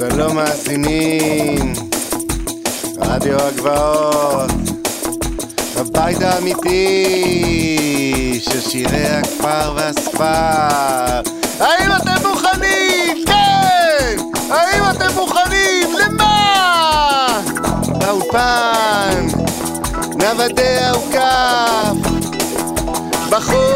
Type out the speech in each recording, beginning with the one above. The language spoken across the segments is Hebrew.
שלום מאזינים, רדיו הגבעות, הבית האמיתי של שירי הכפר והספר. האם אתם מוכנים? כן! האם אתם מוכנים? למה? האולפן, נוודי האוכף, בחור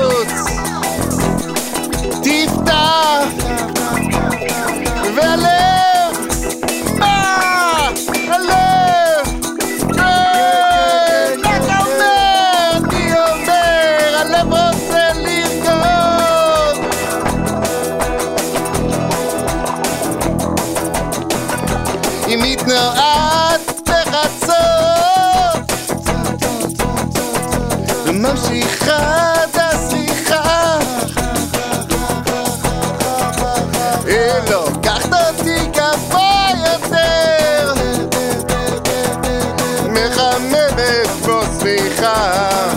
סליחה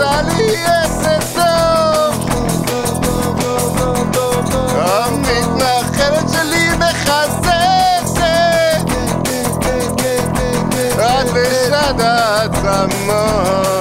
עשה לי איזה טוב. המתנחלת שלי מחזקת עד לשד העצמות.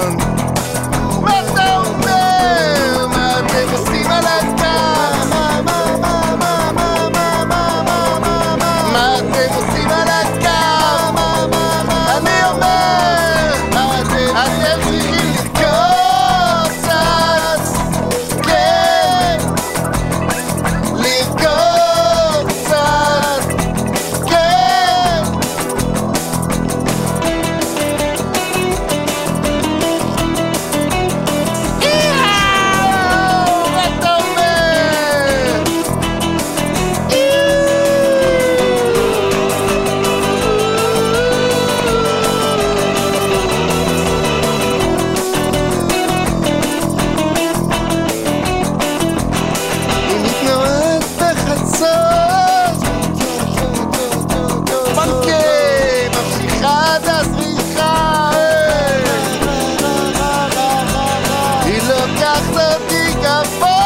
Love got fired.